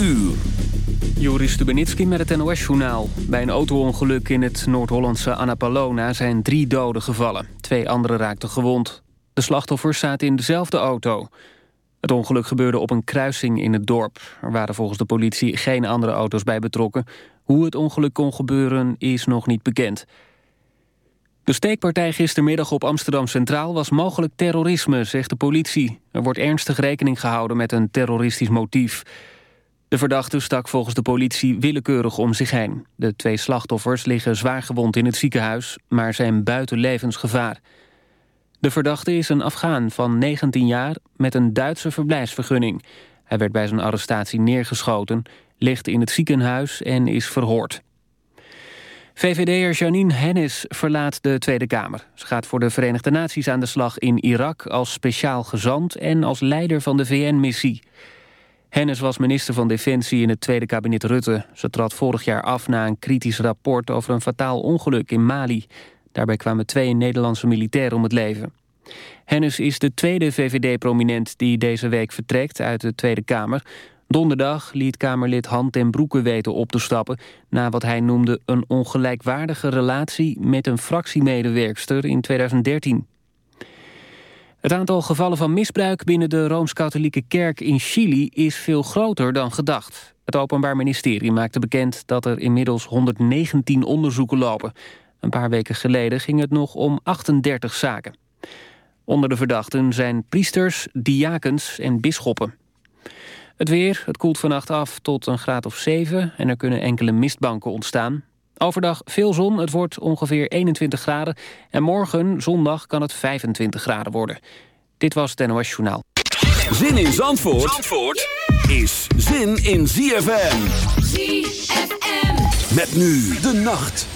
uur. Joris Stubenitski met het NOS-journaal. Bij een auto-ongeluk in het Noord-Hollandse Annapolona zijn drie doden gevallen. Twee anderen raakten gewond. De slachtoffers zaten in dezelfde auto. Het ongeluk gebeurde op een kruising in het dorp. Er waren volgens de politie geen andere auto's bij betrokken. Hoe het ongeluk kon gebeuren is nog niet bekend. De steekpartij gistermiddag op Amsterdam Centraal was mogelijk terrorisme, zegt de politie. Er wordt ernstig rekening gehouden met een terroristisch motief. De verdachte stak volgens de politie willekeurig om zich heen. De twee slachtoffers liggen zwaar gewond in het ziekenhuis... maar zijn buiten levensgevaar. De verdachte is een Afghaan van 19 jaar met een Duitse verblijfsvergunning. Hij werd bij zijn arrestatie neergeschoten, ligt in het ziekenhuis en is verhoord. VVD'er Janine Hennis verlaat de Tweede Kamer. Ze gaat voor de Verenigde Naties aan de slag in Irak als speciaal gezant en als leider van de VN-missie. Hennis was minister van Defensie in het tweede kabinet Rutte. Ze trad vorig jaar af na een kritisch rapport over een fataal ongeluk in Mali. Daarbij kwamen twee Nederlandse militairen om het leven. Hennis is de tweede VVD-prominent die deze week vertrekt uit de Tweede Kamer. Donderdag liet Kamerlid Han ten Broeke weten op te stappen... na wat hij noemde een ongelijkwaardige relatie met een fractiemedewerkster in 2013. Het aantal gevallen van misbruik binnen de Rooms-Katholieke Kerk in Chili is veel groter dan gedacht. Het Openbaar Ministerie maakte bekend dat er inmiddels 119 onderzoeken lopen. Een paar weken geleden ging het nog om 38 zaken. Onder de verdachten zijn priesters, diakens en bisschoppen. Het weer, het koelt vannacht af tot een graad of 7 en er kunnen enkele mistbanken ontstaan. Overdag veel zon, het wordt ongeveer 21 graden. En morgen, zondag, kan het 25 graden worden. Dit was het NOS Journaal. Zin in Zandvoort, Zandvoort is zin in ZFM. ZFM. Met nu de nacht.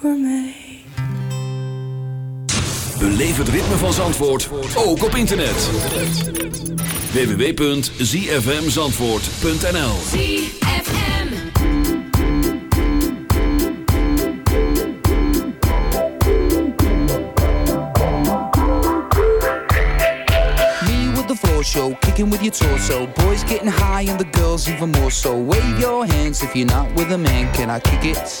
Voor mij. Beleef het ritme van Zandvoort, ook op internet. www.zfmzandvoort.nl ZFM. Me with the floor show, kicking with your torso. Boys getting high and the girls even more so. Wave your hands if you're not with a man. Can I kick it?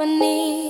symphony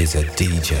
is a DJ.